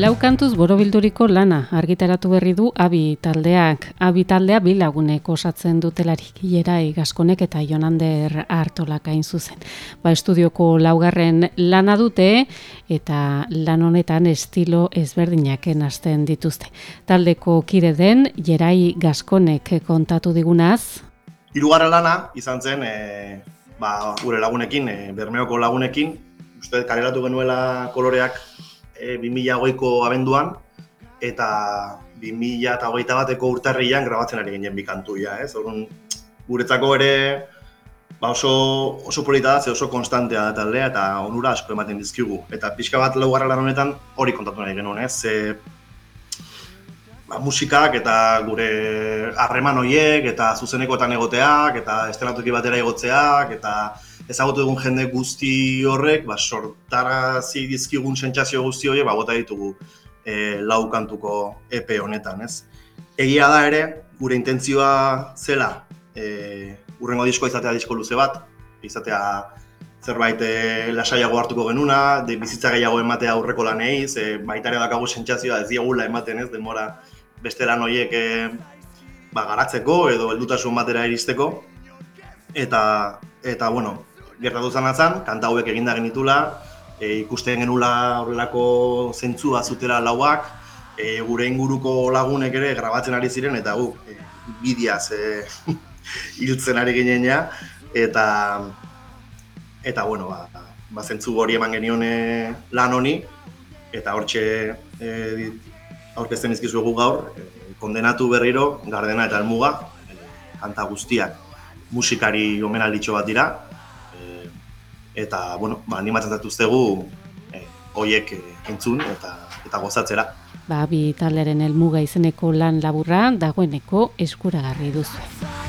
Lau kantuz borobilduriko lana argitaratu berri du abi taldeak. Abi taldea bi lagunek osatzen dutelarik hierai gaskonek eta jonander hartolak hain zuzen. Ba, estudioko laugarren lana dute eta lan honetan estilo ezberdinak hasten dituzte. Taldeko kide den jerai gaskonek kontatu digunaz. Hirugarra lana izan zen e, ba, gure lagunekin, e, bermeoko lagunekin, uste kareratu genuela koloreak e, 2008ko abenduan, eta 2008 bateko urtarrian grabatzen ari ginen bikantu, ja, ez? Orduan, guretzako ere ba oso, oso polita da, oso konstantea da taldea, eta onura asko ematen dizkigu. Eta pixka bat laugarra lan honetan hori kontatu nahi genuen, ez? Ze, ba, musikak eta gure harreman horiek eta zuzenekoetan egoteak eta estenatuki batera egotzeak eta ezagutu dugun jende guzti horrek, ba, sortarazi dizkigun sentsazio guzti horiek, ba, bota ditugu e, lau kantuko EP honetan, ez? Egia da ere, gure intentzioa zela, e, urrengo diskoa izatea disko luze bat, izatea zerbait e, lasaiago hartuko genuna, de bizitza gehiago ematea aurreko lanei, ze baita ere dakagu sentsazioa ez diagula ematen ez, denbora beste lan horiek e, ba, garatzeko edo heldutasun batera iristeko. Eta, eta bueno, gertatu zan atzan, kanta hauek eginda genitula, e, ikusten genula horrelako zentzua zutela lauak, e, gure inguruko lagunek ere grabatzen ari ziren, eta gu, e, bidiaz e, hiltzen ari ginen ja, eta, eta bueno, ba, ba zentzu hori eman genion e, lan honi, eta hortxe e, aurkezten izkizuegu gaur, e, kondenatu berriro, gardena eta almuga, kanta guztiak musikari omenalditxo bat dira, eta bueno, ba, animatzen zatuztegu eh, hoiek eh, entzun eta eta gozatzera. Ba, bi taleren helmuga izeneko lan laburra dagoeneko eskuragarri duzu.